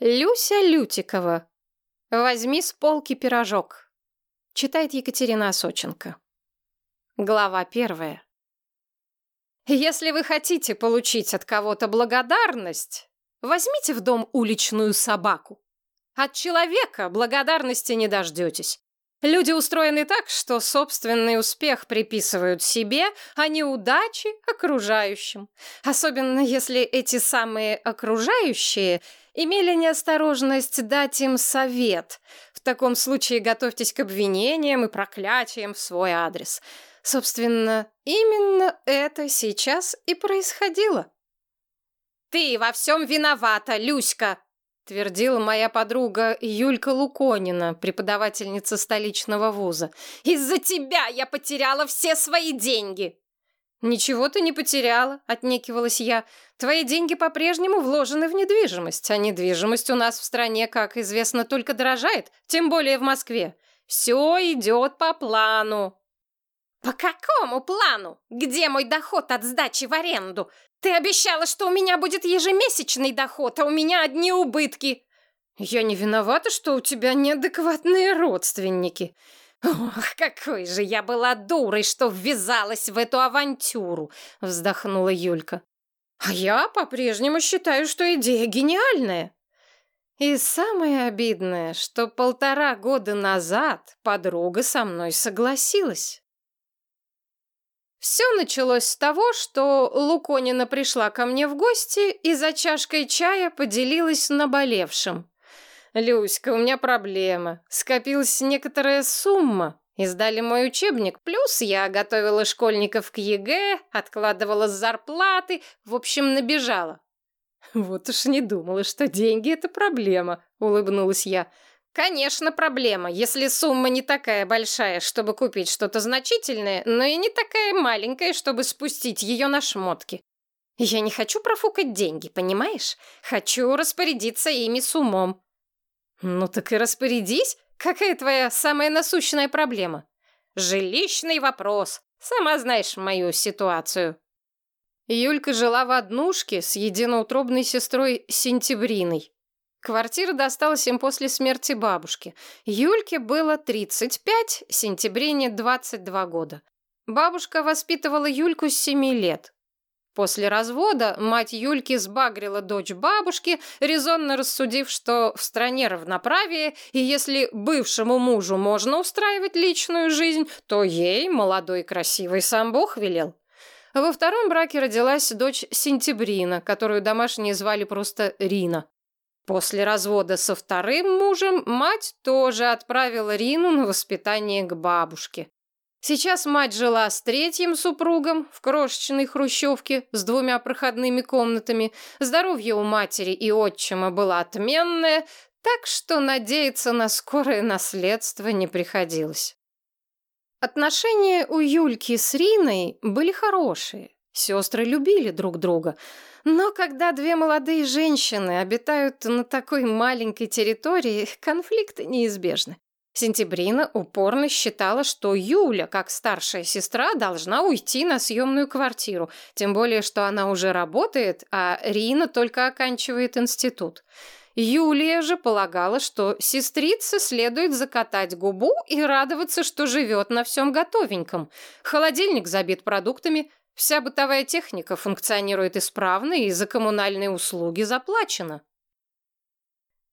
Люся Лютикова. Возьми с полки пирожок. Читает Екатерина Осоченко. Глава первая. Если вы хотите получить от кого-то благодарность, возьмите в дом уличную собаку. От человека благодарности не дождетесь. Люди устроены так, что собственный успех приписывают себе, а неудачи — окружающим. Особенно если эти самые окружающие имели неосторожность дать им совет. В таком случае готовьтесь к обвинениям и проклятиям в свой адрес. Собственно, именно это сейчас и происходило. «Ты во всем виновата, Люська!» твердила моя подруга Юлька Луконина, преподавательница столичного вуза. «Из-за тебя я потеряла все свои деньги!» «Ничего ты не потеряла», — отнекивалась я. «Твои деньги по-прежнему вложены в недвижимость, а недвижимость у нас в стране, как известно, только дорожает, тем более в Москве. Все идет по плану». «По какому плану? Где мой доход от сдачи в аренду? Ты обещала, что у меня будет ежемесячный доход, а у меня одни убытки. Я не виновата, что у тебя неадекватные родственники. Ох, какой же я была дурой, что ввязалась в эту авантюру, вздохнула Юлька. А я по-прежнему считаю, что идея гениальная. И самое обидное, что полтора года назад подруга со мной согласилась. Все началось с того, что Луконина пришла ко мне в гости и за чашкой чая поделилась наболевшим. «Люська, у меня проблема. Скопилась некоторая сумма. Издали мой учебник, плюс я готовила школьников к ЕГЭ, откладывала зарплаты, в общем, набежала». «Вот уж не думала, что деньги — это проблема», — улыбнулась я. Конечно, проблема, если сумма не такая большая, чтобы купить что-то значительное, но и не такая маленькая, чтобы спустить ее на шмотки. Я не хочу профукать деньги, понимаешь? Хочу распорядиться ими с умом. Ну так и распорядись. Какая твоя самая насущная проблема? Жилищный вопрос. Сама знаешь мою ситуацию. Юлька жила в однушке с единоутробной сестрой Сентябриной. Квартира досталась им после смерти бабушки. Юльке было 35, Сентябрине 22 года. Бабушка воспитывала Юльку с 7 лет. После развода мать Юльки сбагрила дочь бабушки, резонно рассудив, что в стране равноправие, и если бывшему мужу можно устраивать личную жизнь, то ей, молодой и красивой, сам Бог велел. Во втором браке родилась дочь Сентябрина, которую домашние звали просто Рина. После развода со вторым мужем мать тоже отправила Рину на воспитание к бабушке. Сейчас мать жила с третьим супругом в крошечной хрущевке с двумя проходными комнатами. Здоровье у матери и отчима было отменное, так что надеяться на скорое наследство не приходилось. Отношения у Юльки с Риной были хорошие. Сестры любили друг друга – но когда две молодые женщины обитают на такой маленькой территории, конфликты неизбежны. Сентябрина упорно считала, что Юля, как старшая сестра, должна уйти на съемную квартиру, тем более, что она уже работает, а Рина только оканчивает институт. Юлия же полагала, что сестрице следует закатать губу и радоваться, что живет на всем готовеньком. Холодильник забит продуктами, Вся бытовая техника функционирует исправно и за коммунальные услуги заплачено.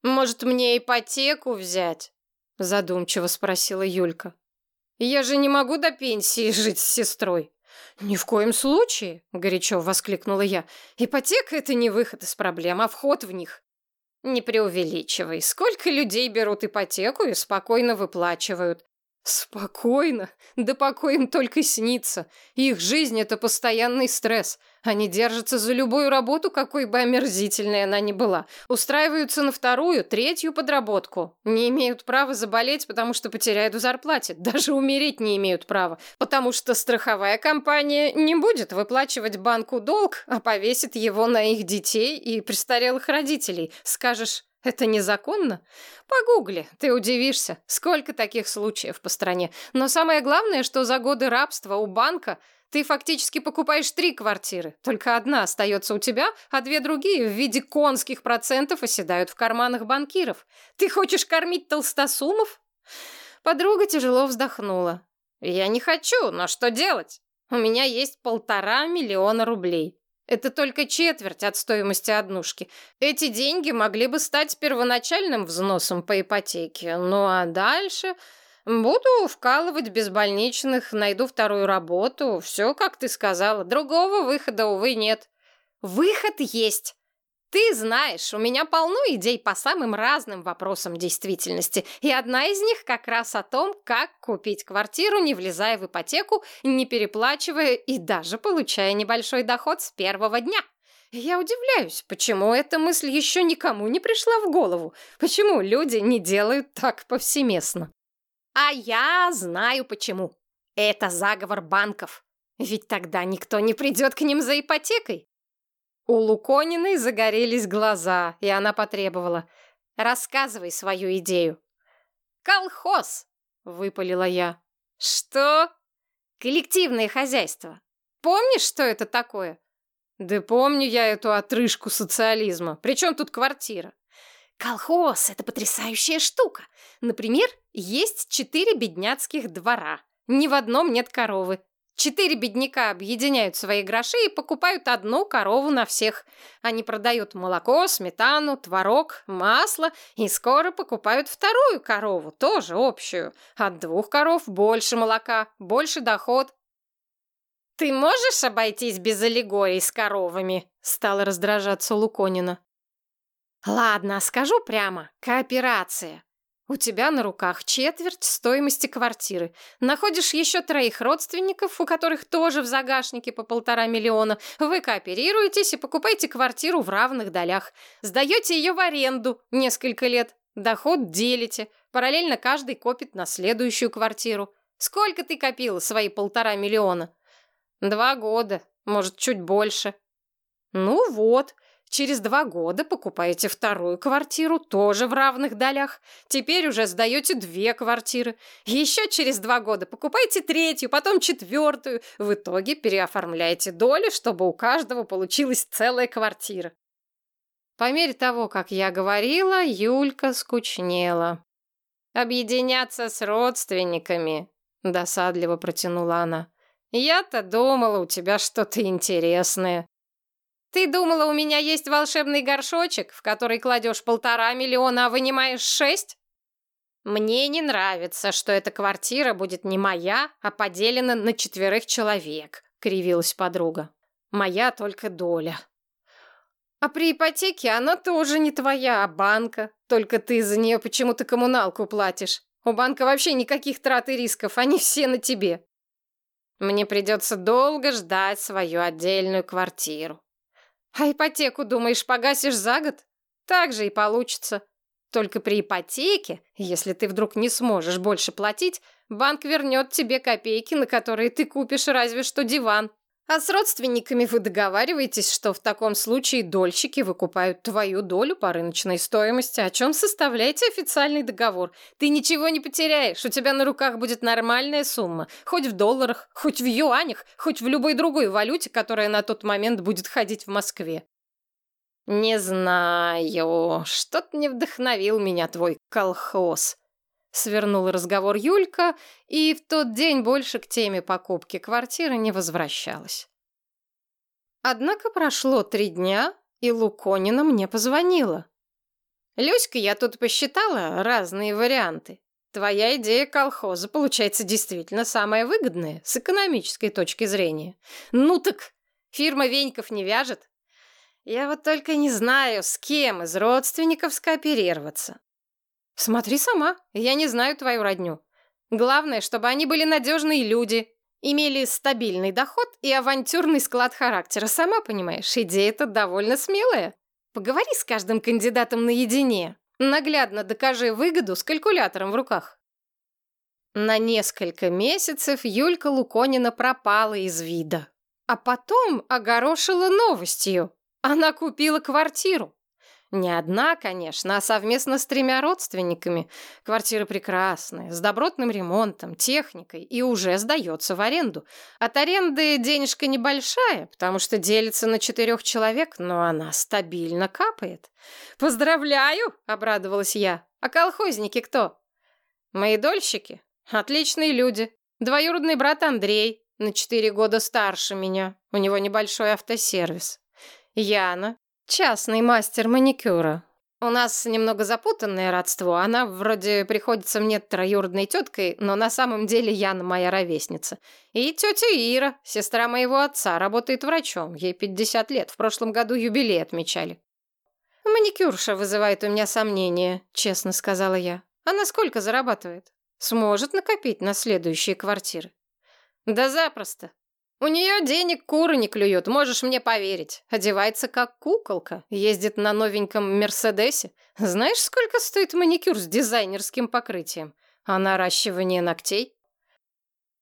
«Может, мне ипотеку взять?» – задумчиво спросила Юлька. «Я же не могу до пенсии жить с сестрой». «Ни в коем случае!» – горячо воскликнула я. «Ипотека – это не выход из проблем, а вход в них». «Не преувеличивай. Сколько людей берут ипотеку и спокойно выплачивают. Спокойно? Да покой им только снится. Их жизнь — это постоянный стресс. Они держатся за любую работу, какой бы омерзительной она ни была. Устраиваются на вторую, третью подработку. Не имеют права заболеть, потому что потеряют в зарплате. Даже умереть не имеют права. Потому что страховая компания не будет выплачивать банку долг, а повесит его на их детей и престарелых родителей. Скажешь, это незаконно? Погугли, ты удивишься, сколько таких случаев по стране. Но самое главное, что за годы рабства у банка Ты фактически покупаешь три квартиры. Только одна остается у тебя, а две другие в виде конских процентов оседают в карманах банкиров. Ты хочешь кормить толстосумов? Подруга тяжело вздохнула. Я не хочу, но что делать? У меня есть полтора миллиона рублей. Это только четверть от стоимости однушки. Эти деньги могли бы стать первоначальным взносом по ипотеке. Ну а дальше буду вкалывать без больничных, найду вторую работу. Все, как ты сказала. Другого выхода, увы, нет. Выход есть. Ты знаешь, у меня полно идей по самым разным вопросам действительности, и одна из них как раз о том, как купить квартиру, не влезая в ипотеку, не переплачивая и даже получая небольшой доход с первого дня. Я удивляюсь, почему эта мысль еще никому не пришла в голову, почему люди не делают так повсеместно. А я знаю почему. Это заговор банков. Ведь тогда никто не придет к ним за ипотекой. У Лукониной загорелись глаза, и она потребовала. «Рассказывай свою идею». «Колхоз!» — выпалила я. «Что?» «Коллективное хозяйство. Помнишь, что это такое?» «Да помню я эту отрыжку социализма. Причем тут квартира?» «Колхоз — это потрясающая штука. Например, есть четыре бедняцких двора. Ни в одном нет коровы. Четыре бедняка объединяют свои гроши и покупают одну корову на всех. Они продают молоко, сметану, творог, масло и скоро покупают вторую корову, тоже общую. От двух коров больше молока, больше доход. «Ты можешь обойтись без аллегорий с коровами?» — стала раздражаться Луконина. «Ладно, скажу прямо. Кооперация. У тебя на руках четверть стоимости квартиры. Находишь еще троих родственников, у которых тоже в загашнике по полтора миллиона. Вы кооперируетесь и покупаете квартиру в равных долях. Сдаете ее в аренду несколько лет. Доход делите. Параллельно каждый копит на следующую квартиру. Сколько ты копила свои полтора миллиона? Два года, может, чуть больше. Ну вот, Через два года покупаете вторую квартиру, тоже в равных долях. Теперь уже сдаете две квартиры. Еще через два года покупаете третью, потом четвертую. В итоге переоформляете доли, чтобы у каждого получилась целая квартира. По мере того, как я говорила, Юлька скучнела. «Объединяться с родственниками», — досадливо протянула она. «Я-то думала, у тебя что-то интересное». Ты думала, у меня есть волшебный горшочек, в который кладешь полтора миллиона, а вынимаешь шесть? Мне не нравится, что эта квартира будет не моя, а поделена на четверых человек, кривилась подруга. Моя только доля. А при ипотеке она тоже не твоя, а банка. Только ты за нее почему-то коммуналку платишь. У банка вообще никаких трат и рисков, они все на тебе. Мне придется долго ждать свою отдельную квартиру. А ипотеку, думаешь, погасишь за год? Так же и получится. Только при ипотеке, если ты вдруг не сможешь больше платить, банк вернет тебе копейки, на которые ты купишь разве что диван. А с родственниками вы договариваетесь, что в таком случае дольщики выкупают твою долю по рыночной стоимости, о чем составляете официальный договор. Ты ничего не потеряешь, у тебя на руках будет нормальная сумма, хоть в долларах, хоть в юанях, хоть в любой другой валюте, которая на тот момент будет ходить в Москве. Не знаю, что-то не вдохновил меня твой колхоз. Свернула разговор Юлька и в тот день больше к теме покупки квартиры не возвращалась. Однако прошло три дня, и Луконина мне позвонила. «Люська, я тут посчитала разные варианты. Твоя идея колхоза получается действительно самая выгодная с экономической точки зрения. Ну так, фирма Веньков не вяжет. Я вот только не знаю, с кем из родственников скооперироваться. Смотри сама, я не знаю твою родню. Главное, чтобы они были надежные люди, имели стабильный доход и авантюрный склад характера. Сама понимаешь, идея-то довольно смелая. Поговори с каждым кандидатом наедине. Наглядно докажи выгоду с калькулятором в руках. На несколько месяцев Юлька Луконина пропала из вида. А потом огорошила новостью. Она купила квартиру. Не одна, конечно, а совместно с тремя родственниками. Квартира прекрасная, с добротным ремонтом, техникой и уже сдается в аренду. От аренды денежка небольшая, потому что делится на четырех человек, но она стабильно капает. «Поздравляю!» — обрадовалась я. «А колхозники кто?» «Мои дольщики? Отличные люди. Двоюродный брат Андрей, на четыре года старше меня. У него небольшой автосервис. Яна, частный мастер маникюра. У нас немного запутанное родство. Она вроде приходится мне троюродной теткой, но на самом деле Яна моя ровесница. И тетя Ира, сестра моего отца, работает врачом. Ей 50 лет. В прошлом году юбилей отмечали. «Маникюрша вызывает у меня сомнения», — честно сказала я. «Она сколько зарабатывает? Сможет накопить на следующие квартиры?» Да запросто. У нее денег куры не клюют, можешь мне поверить. Одевается как куколка, ездит на новеньком Мерседесе. Знаешь, сколько стоит маникюр с дизайнерским покрытием? А наращивание ногтей?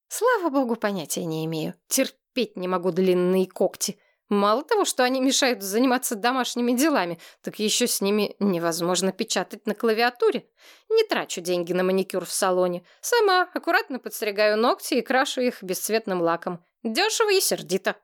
Слава богу, понятия не имею. Терпеть не могу длинные когти. Мало того, что они мешают заниматься домашними делами, так еще с ними невозможно печатать на клавиатуре. Не трачу деньги на маникюр в салоне. Сама аккуратно подстригаю ногти и крашу их бесцветным лаком. Дешево и сердито.